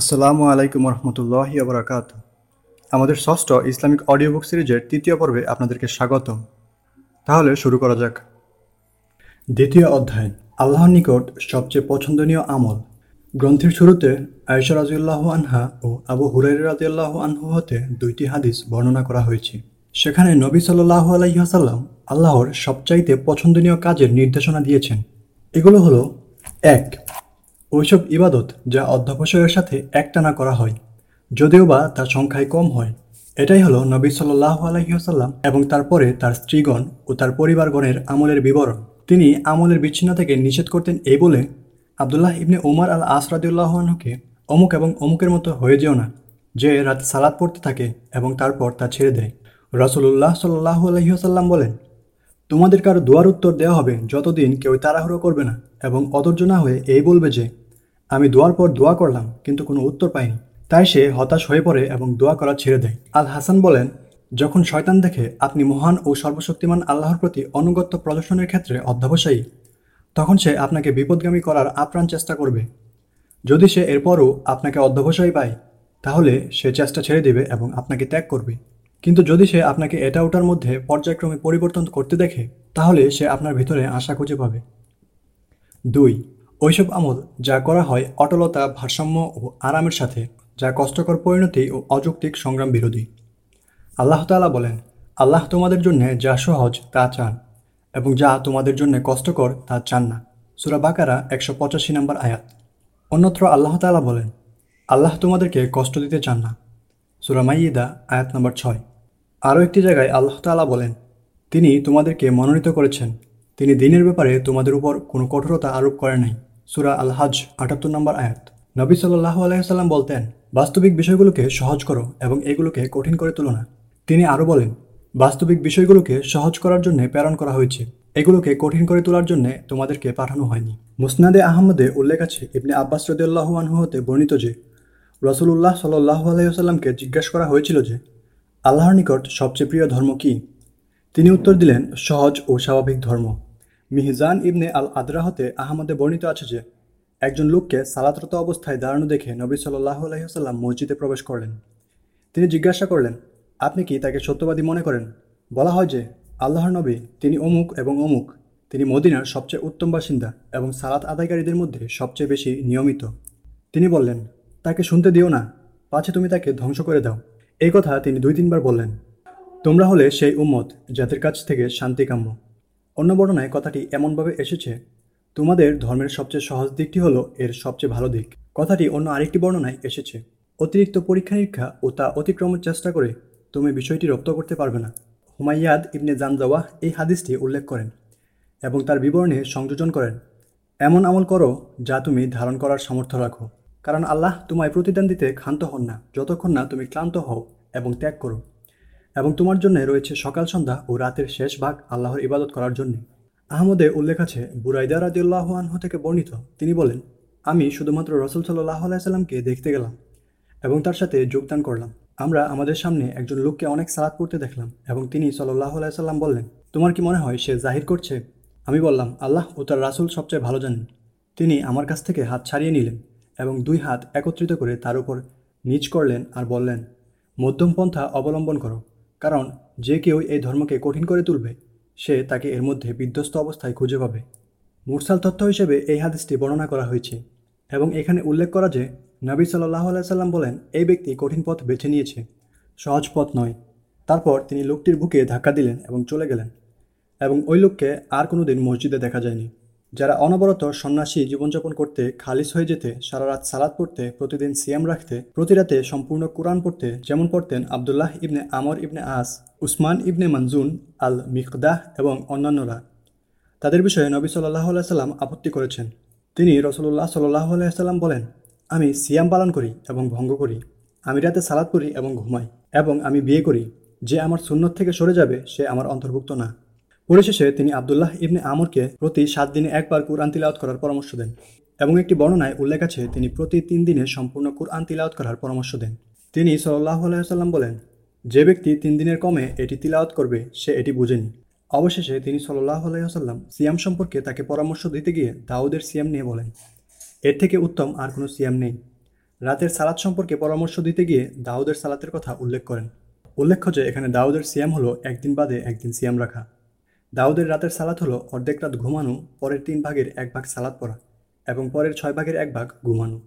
আসসালামু আলাইকুম রহমতুল্লাহি আবরাকাত আমাদের ষষ্ঠ ইসলামিক অডিও বুক সিরিজের তৃতীয় পর্বে আপনাদেরকে স্বাগতম। তাহলে শুরু করা যাক। দ্বিতীয় অধ্যায়, আল্লাহর নিকট সবচেয়ে পছন্দনীয় আমল। গ্রন্থের শুরুতে আয়েশা রাজিউল্লাহ আনহা ও আবু হুরাইর রাজিউল্লাহ আনহু হতে দুইটি হাদিস বর্ণনা করা হয়েছে। সেখানে নবী সাল্লাহ আলাইহাসাল্লাম আল্লাহর সবচাইতে পছন্দনীয় কাজের নির্দেশনা দিয়েছেন। এগুলো হলো, এক ওইসব ইবাদত যা অধ্যবসায়ের সাথে একটানা করা হয়, যদিও বা তার সংখ্যায় কম হয়। এটাই হলো নবী সাল্লাহ আলহিহাসাল্লাম এবং তারপরে তার স্ত্রীগণ ও তার পরিবারগণের আমলের বিবরণ। তিনি আমলের বিচ্ছিন্ন থেকে নিষেধ করতেন এই বলে আবদুল্লাহ ইবনে ওমর আল আসরাদুল্লাহকে অমুক এবং অমুকের মতো হয়ে যেও না, যে রাত সালাদ পড়তে থাকে এবং তারপর তা ছেড়ে দেয়। রসুল্লাহ সাল্লাহ আলহিহাসাল্লাম বলেন, তোমাদের কারও দোয়ার উত্তর দেওয়া হবে যতদিন কেউ তাড়াহুড়ো করবে না। এবং অধৈর্য না হয়ে এই বলবে যে, আমি দোয়ার পর দোয়া করলাম, কিন্তু কোনো উত্তর পাইনি। তাই সে হতাশ হয়ে পড়ে এবং দোয়া করা ছেড়ে দেয়। আল হাসান বলেন, যখন শয়তান দেখে আপনি মহান ও সর্বশক্তিমান আল্লাহর প্রতি অনুগত্য প্রদর্শনের ক্ষেত্রে অধ্যবসায়ী, তখন সে আপনাকে বিপদগামী করার আপ্রাণ চেষ্টা করবে। যদি সে এরপরও আপনাকে অধ্যবসায়ী পায়, তাহলে সে চেষ্টা ছেড়ে দেবে এবং আপনাকে ত্যাগ করবে। কিন্তু যদি সে আপনাকে এটা ওটার মধ্যে পর্যায়ক্রমে পরিবর্তন করতে দেখে, তাহলে সে আপনার ভিতরে আশা খুঁজে পাবে। দুই, ওইসব আমল যা করা হয় অটলতা, ভারসাম্য ও আরামের সাথে, যা কষ্টকর পরিণতি ও অযৌক্তিক সংগ্রাম বিরোধী। আল্লাহ তাআলা বলেন, আল্লাহ তোমাদের জন্য যা সহজ, তা চান এবং যা তোমাদের জন্য কষ্টকর, তা চান না। সুরা বাকারা একশো পঁচাশি নম্বর আয়াত। অন্যত্র আল্লাহ তাআলা বলেন, আল্লাহ তোমাদেরকে কষ্ট দিতে চান না। সুরা মাইয়িদা আয়াত নম্বর ছয়। আরও একটি জায়গায় আল্লাহ তাআলা বলেন, তিনি তোমাদেরকে মনোনীত করেছেন তিনি দিনের ব্যাপারে তোমাদের উপর কোনো কঠোরতা আরোপ করে নাই। সুরা আল হাজ আটাত্তর নম্বর আয়াত। নবী সাল্লাহ আলাইসাল্লাম বলতেন, বাস্তবিক বিষয়গুলোকে সহজ করো এবং এগুলোকে কঠিন করে তুলো না। তিনি আরও বলেন, বাস্তবিক বিষয়গুলোকে সহজ করার জন্য প্রেরণ করা হয়েছে। এগুলোকে কঠিন করে তোলার জন্য তোমাদেরকে পাঠানো হয়নি। মুসনাদে আহমদে উল্লেখ আছে, ইবনে আব্বাস রদুল্লাহ হতে বর্ণিত যে রসুল্লাহ সাল্লাহ আলাইসাল্লামকে জিজ্ঞাসা করা হয়েছিল যে, আল্লাহর নিকট সবচেয়ে প্রিয় ধর্ম কী? তিনি উত্তর দিলেন, সহজ ও স্বাভাবিক ধর্ম। মিহিজান ইবনে আল আদরা হতে আহমদে বর্ণিত আছে যে, একজন লোককে সালাতরত অবস্থায় দাঁড়ানো দেখে নবী সাল্লাহ আলহিহাল্লাম মসজিদে প্রবেশ করলেন। তিনি জিজ্ঞাসা করলেন, আপনি কি তাকে সত্যবাদী মনে করেন? বলা হয় যে, আল্লাহর নবী তিনি অমুক এবং অমুক। তিনি মদিনার সবচেয়ে উত্তম বাসিন্দা এবং সালাত আদায়কারীদের মধ্যে সবচেয়ে বেশি নিয়মিত। তিনি বললেন, তাকে শুনতে দিও না। পাছে তুমি তাকে ধ্বংস করে দাও। এই কথা তিনি দুই তিনবার বললেন। তোমরা হলে সেই উম্মত যাদের কাছ থেকে শান্তি কাম্য। অন্য বর্ণনায় কথাটি এমনভাবে এসেছে, তোমাদের ধর্মের সবচেয়ে সহজ দিকটি হলো এর সবচেয়ে ভালো দিক। কথাটি অন্য আরেকটি বর্ণনায় এসেছে, অতিরিক্ত পরীক্ষা নিরীক্ষা ও তা অতিক্রমের চেষ্টা করে তুমি বিষয়টি রপ্ত করতে পারবে না। হুমাইয়াদ ইবনে জানজাওয়াহ এই হাদিসটি উল্লেখ করেন এবং তার বিবরণে সংযোজন করেন, এমন আমল করো যা তুমি ধারণ করার সামর্থ্য রাখো। কারণ আল্লাহ তোমায় প্রতিদান দিতে ক্ষান্ত হন না। যতক্ষণ না তুমি ক্লান্ত হও এবং ত্যাগ করো। এবং তোমার জন্য রয়েছে সকাল সন্ধ্যা ও রাতের শেষ ভাগ আল্লাহর ইবাদত করার জন্য। আহমদে উল্লেখ আছে, বুরাইদা রাদিউল্লাহ আনহু থেকে বর্ণিত, তিনি বলেন, আমি শুধুমাত্র রসুল সাল্লাহ আলাইসাল্লামকে দেখতে গেলাম এবং তার সাথে যোগদান করলাম। আমরা আমাদের সামনে একজন লোককে অনেক সালাদ পড়তে দেখলাম এবং তিনি সাল্লাহ আলাইসাল্লাম বললেন, তোমার কি মনে হয় সে জাহির করছে? আমি বললাম, আল্লাহ ও তার রাসুল সবচেয়ে ভালো জানেন। তিনি আমার কাছ থেকে হাত ছাড়িয়ে নিলেন এবং দুই হাত একত্রিত করে তার উপর নিচ করলেন আর বললেন, মধ্যম পন্থা অবলম্বন করো। কারণ যে কেউ এই ধর্মকে কঠিন করে তুলবে, সে তাকে এর মধ্যে বিধ্বস্ত অবস্থায় খুঁজে পাবে। মুরসাল তথ্য হিসেবে এই হাদিসটি বর্ণনা করা হয়েছে এবং এখানে উল্লেখ করা যে, নবী সাল্লাহ আলাইসাল্লাম বলেন, এই ব্যক্তি কঠিন পথ বেছে নিয়েছে, সহজ পথ নয়। তারপর তিনি লোকটির বুকে ধাক্কা দিলেন এবং চলে গেলেন এবং ওই লোককে আর কোনো দিন মসজিদে দেখা যায়নি। যারা অনবরত সন্ন্যাসী জীবনযাপন করতে খালিস হয়ে যেতে সারা রাত সালাদ পড়তে, প্রতিদিন সিয়াম রাখতে প্রতি রাতে সম্পূর্ণ কোরআন পড়তে যেমন পড়তেন আবদুল্লাহ ইবনে আমর ইবনে আস, উসমান ইবনে মনজুন আল মিকদাহ এবং অন্যান্যরা। তাদের বিষয়ে নবী সাল্লাহ সাল্লাম আপত্তি করেছেন। তিনি রসল্লাহ সাল্লাহ সাল্লাম বলেন, আমি সিয়াম পালন করি এবং ভঙ্গ করি। আমি রাতে সালাদ পড়ি এবং ঘুমাই এবং আমি বিয়ে করি। যে আমার সুন্নত থেকে সরে যাবে, সে আমার অন্তর্ভুক্ত না। পরিশেষে তিনি আবদুল্লাহ ইবনে আমরকে প্রতি সাত দিনে একবার কুরআন তিলাওয়াত করার পরামর্শ দেন এবং একটি বর্ণনায় উল্লেখ আছে, তিনি প্রতি তিন দিনে সম্পূর্ণ কুরআন তিলাওয়াত করার পরামর্শ দেন। তিনি সাল্লাহ আলাইসাল্লাম বলেন, যে ব্যক্তি তিন দিনের কমে এটি তিলাওয়াত করবে, সে এটি বুঝেনি। অবশেষে তিনি সাল্লাহ আলাইসাল্লাম সিয়াম সম্পর্কে তাকে পরামর্শ দিতে গিয়ে দাউদের সিয়াম নিয়ে বলেন, এর থেকে উত্তম আর কোনো সিয়াম নেই। রাতের সালাত সম্পর্কে পরামর্শ দিতে গিয়ে দাউদের সালাতের কথা উল্লেখ করেন। উল্লেখ্য যে, এখানে দাউদের সিয়াম হলো একদিন বাদে একদিন সিয়াম রাখা। দাউদের রাতের সালাত হলো অর্ধেক রাত ঘুমানো, পরের তিন ভাগের এক ভাগ সালাত পড়া, এবং পরের ছয় ভাগের এক ভাগ ঘুমানো।